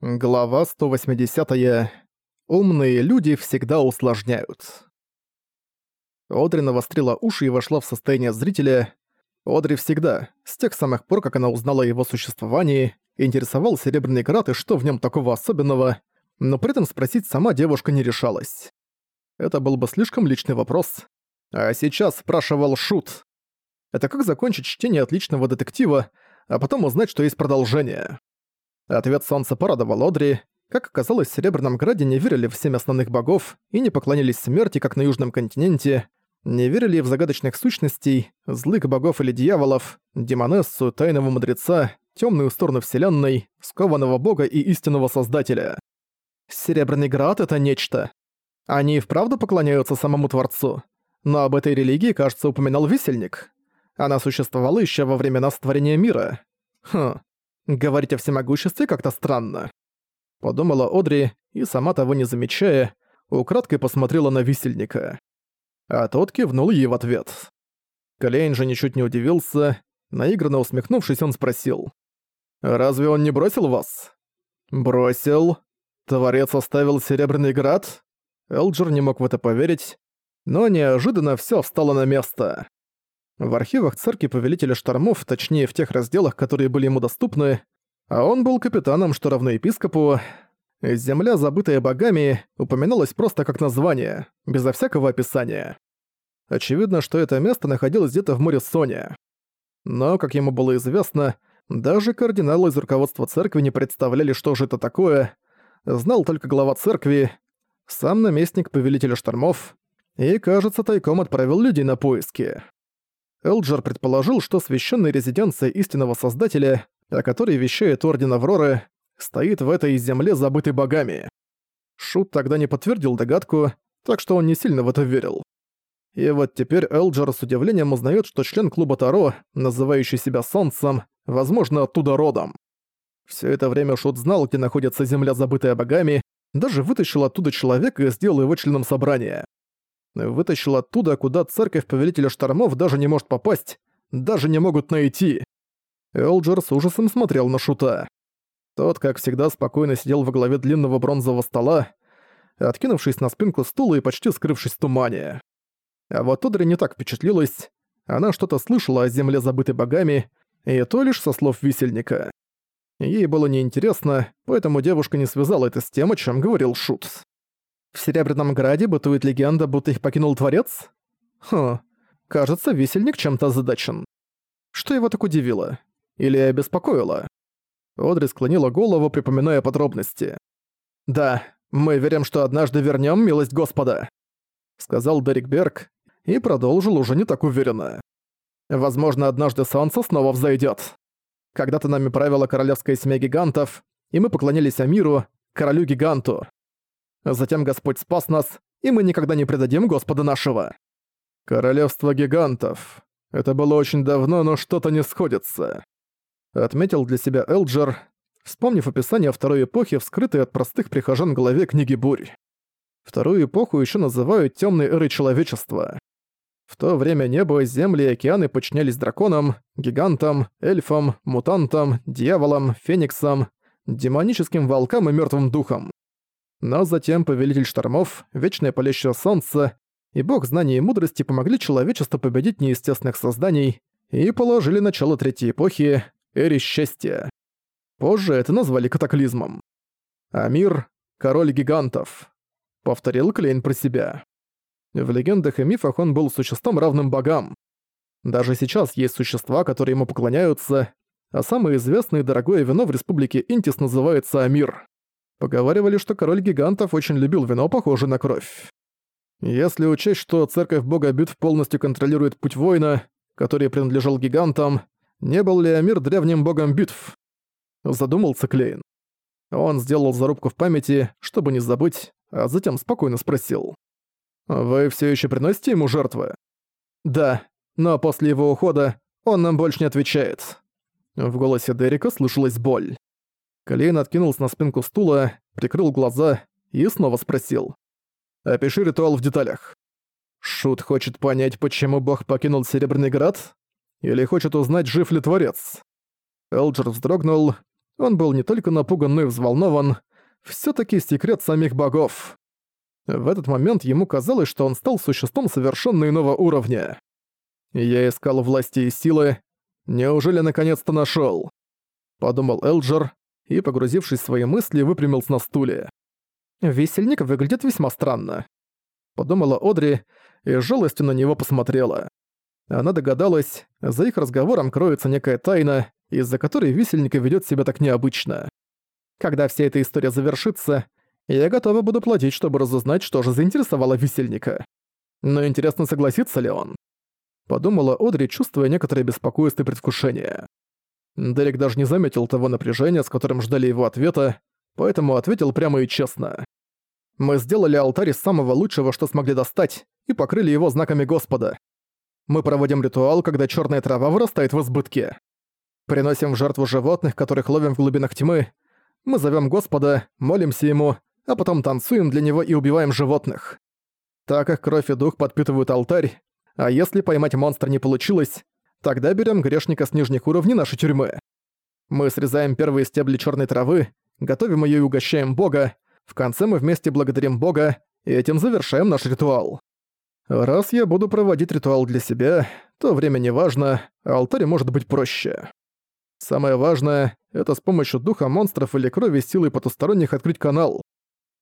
Глава 180. -я. Умные люди всегда усложняют. Одри навострила уши и вошла в состояние зрителя. Одри всегда, с тех самых пор, как она узнала о его существовании, интересовал Серебряный Град и что в нем такого особенного, но при этом спросить сама девушка не решалась. Это был бы слишком личный вопрос. А сейчас спрашивал Шут. Это как закончить чтение отличного детектива, а потом узнать, что есть продолжение. Ответ солнца порадовал Одри. Как оказалось, в Серебряном Граде не верили в семь основных богов и не поклонялись смерти, как на Южном континенте, не верили в загадочных сущностей, злых богов или дьяволов, демонессу, тайного мудреца, темную сторону вселенной, скованного бога и истинного создателя. Серебряный Град — это нечто. Они и вправду поклоняются самому Творцу. Но об этой религии, кажется, упоминал Висельник. Она существовала еще во времена створения мира. Хм, Говорить о всемогуществе как-то странно. Подумала Одри и, сама того не замечая, украдкой посмотрела на висельника. А тот кивнул ей в ответ. Клейн же ничуть не удивился. Наигранно усмехнувшись, он спросил. «Разве он не бросил вас?» «Бросил? Творец оставил Серебряный Град?» Элджер не мог в это поверить, но неожиданно всё встало на место. В архивах церкви Повелителя Штормов, точнее в тех разделах, которые были ему доступны, а он был капитаном, что равно епископу, «Земля, забытая богами», упоминалась просто как название, безо всякого описания. Очевидно, что это место находилось где-то в море Соня. Но, как ему было известно, даже кардиналы из руководства церкви не представляли, что же это такое, знал только глава церкви, сам наместник Повелителя Штормов, и, кажется, тайком отправил людей на поиски. Элджер предположил, что священная резиденция истинного Создателя, о которой вещает Орден Авроры, стоит в этой земле, забытой богами. Шут тогда не подтвердил догадку, так что он не сильно в это верил. И вот теперь Элджер с удивлением узнает, что член клуба Таро, называющий себя Солнцем, возможно, оттуда родом. Все это время Шут знал, где находится земля, забытая богами, даже вытащил оттуда человека и сделал его членом собрания вытащил оттуда, куда церковь Повелителя Штормов даже не может попасть, даже не могут найти. Элджер с ужасом смотрел на Шута. Тот, как всегда, спокойно сидел во главе длинного бронзового стола, откинувшись на спинку стула и почти скрывшись в тумане. А вот Одри не так впечатлилась. Она что-то слышала о земле, забытой богами, и то лишь со слов висельника. Ей было неинтересно, поэтому девушка не связала это с тем, о чем говорил Шут. В Серебряном Граде бытует легенда, будто их покинул Творец? Хм, кажется, висельник чем-то озадачен. Что его так удивило? Или обеспокоило? Одри склонила голову, припоминая подробности. «Да, мы верим, что однажды вернем милость Господа», — сказал Дерек Берг и продолжил уже не так уверенно. «Возможно, однажды солнце снова взойдет. Когда-то нами правила королевская семья гигантов, и мы поклонялись Амиру, королю-гиганту. Затем Господь спас нас, и мы никогда не предадим Господа нашего. Королевство гигантов. Это было очень давно, но что-то не сходится. Отметил для себя Элджер, вспомнив описание второй эпохи, вскрытой от простых прихожан главе книги Бурь. Вторую эпоху еще называют темной эрой человечества. В то время небо, земли и океаны подчинялись драконам, гигантам, эльфам, мутантам, дьяволам, фениксам, демоническим волкам и мертвым духам. Но затем Повелитель Штормов, Вечное Палящее Солнце и Бог Знаний и Мудрости помогли человечеству победить неестественных созданий и положили начало Третьей Эпохи — Эре Счастья. Позже это назвали катаклизмом. Амир — Король Гигантов. Повторил Клейн про себя. В легендах и мифах он был существом равным богам. Даже сейчас есть существа, которые ему поклоняются, а самое известное и дорогое вино в республике Интис называется Амир. Поговаривали, что король гигантов очень любил вино, похожее на кровь. Если учесть, что церковь бога битв полностью контролирует путь воина, который принадлежал гигантам, не был ли Амир древним богом битв? Задумался Клейн. Он сделал зарубку в памяти, чтобы не забыть, а затем спокойно спросил. «Вы все еще приносите ему жертвы?» «Да, но после его ухода он нам больше не отвечает». В голосе Дерека слышалась боль. Клейн откинулся на спинку стула, прикрыл глаза и снова спросил. «Опиши ритуал в деталях». Шут хочет понять, почему бог покинул Серебряный Град? Или хочет узнать, жив ли Творец? Элджер вздрогнул. Он был не только напуган, но и взволнован. все таки секрет самих богов. В этот момент ему казалось, что он стал существом совершенно иного уровня. «Я искал власти и силы. Неужели наконец-то нашел? Подумал Элджер и, погрузившись в свои мысли, выпрямился на стуле. «Весельник выглядит весьма странно», — подумала Одри и жалостью на него посмотрела. Она догадалась, за их разговором кроется некая тайна, из-за которой висельник ведет себя так необычно. Когда вся эта история завершится, я готова буду платить, чтобы разузнать, что же заинтересовало висельника. Но интересно, согласится ли он? Подумала Одри, чувствуя некоторое беспокойство и предвкушение. Дерек даже не заметил того напряжения, с которым ждали его ответа, поэтому ответил прямо и честно. «Мы сделали алтарь из самого лучшего, что смогли достать, и покрыли его знаками Господа. Мы проводим ритуал, когда черная трава вырастает в избытке. Приносим в жертву животных, которых ловим в глубинах тьмы. Мы зовем Господа, молимся Ему, а потом танцуем для Него и убиваем животных. Так как кровь и дух подпитывают алтарь, а если поймать монстра не получилось, тогда берем грешника с нижних уровней нашей тюрьмы. Мы срезаем первые стебли черной травы, готовим ее и угощаем Бога, в конце мы вместе благодарим Бога, и этим завершаем наш ритуал. Раз я буду проводить ритуал для себя, то время не важно, а алтарь может быть проще. Самое важное — это с помощью духа монстров или крови силой потусторонних открыть канал.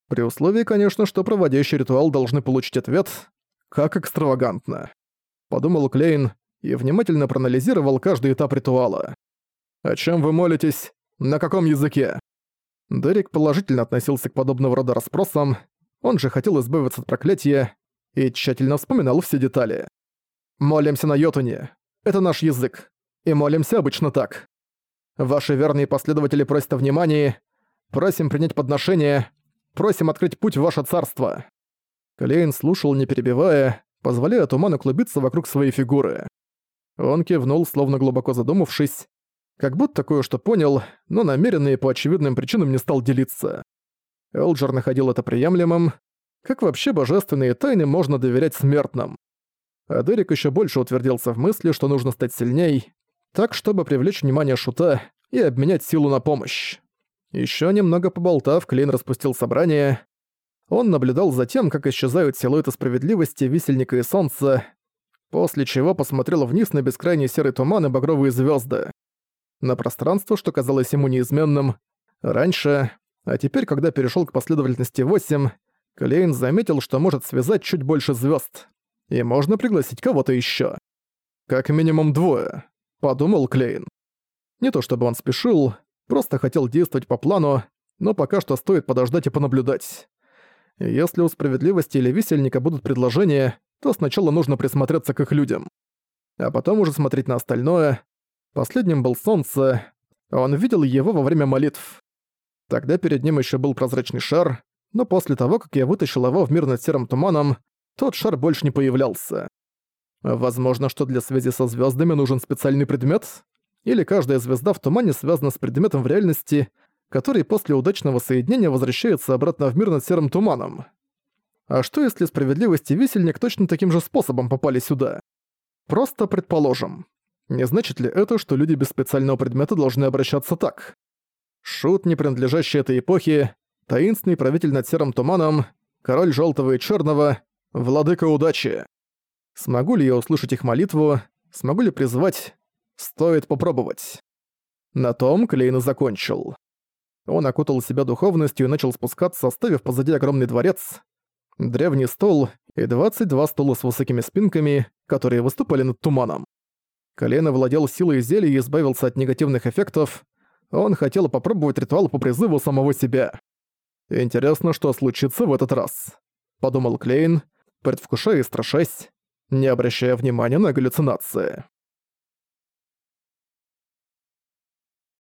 При условии, конечно, что проводящий ритуал должны получить ответ, как экстравагантно. Подумал Клейн и внимательно проанализировал каждый этап ритуала. «О чем вы молитесь? На каком языке?» Дерек положительно относился к подобного рода расспросам, он же хотел избавиться от проклятия, и тщательно вспоминал все детали. «Молимся на Йотуне. Это наш язык. И молимся обычно так. Ваши верные последователи просят о внимании. Просим принять подношение. Просим открыть путь в ваше царство». Клейн слушал, не перебивая, позволяя туману клубиться вокруг своей фигуры. Он кивнул, словно глубоко задумавшись, как будто кое-что понял, но намеренно и по очевидным причинам не стал делиться. Элджер находил это приемлемым, как вообще божественные тайны можно доверять смертным? А Дерек еще больше утвердился в мысли, что нужно стать сильней, так чтобы привлечь внимание Шута и обменять силу на помощь. Еще немного поболтав, Клейн распустил собрание. Он наблюдал за тем, как исчезают силуэты справедливости, висельника и солнца, после чего посмотрел вниз на бескрайний серый туман и багровые звезды, На пространство, что казалось ему неизменным, раньше, а теперь, когда перешел к последовательности 8, Клейн заметил, что может связать чуть больше звезд, и можно пригласить кого-то еще. Как минимум двое, подумал Клейн. Не то чтобы он спешил, просто хотел действовать по плану, но пока что стоит подождать и понаблюдать. Если у справедливости или висельника будут предложения, то сначала нужно присмотреться к их людям. А потом уже смотреть на остальное. Последним был солнце. Он видел его во время молитв. Тогда перед ним еще был прозрачный шар, но после того, как я вытащил его в мир над серым туманом, тот шар больше не появлялся. Возможно, что для связи со звездами нужен специальный предмет? Или каждая звезда в тумане связана с предметом в реальности, который после удачного соединения возвращается обратно в мир над серым туманом? А что если справедливость и висельник точно таким же способом попали сюда? Просто предположим. Не значит ли это, что люди без специального предмета должны обращаться так? Шут, не принадлежащий этой эпохе, таинственный правитель над серым туманом, король желтого и черного, владыка удачи. Смогу ли я услышать их молитву, смогу ли призвать, стоит попробовать. На том Клейн закончил. Он окутал себя духовностью и начал спускаться, оставив позади огромный дворец, древний стол и 22 стула с высокими спинками, которые выступали над туманом. Колено владел силой зелья и избавился от негативных эффектов. Он хотел попробовать ритуал по призыву самого себя. «Интересно, что случится в этот раз», — подумал Клейн, предвкушая и страшась, не обращая внимания на галлюцинации.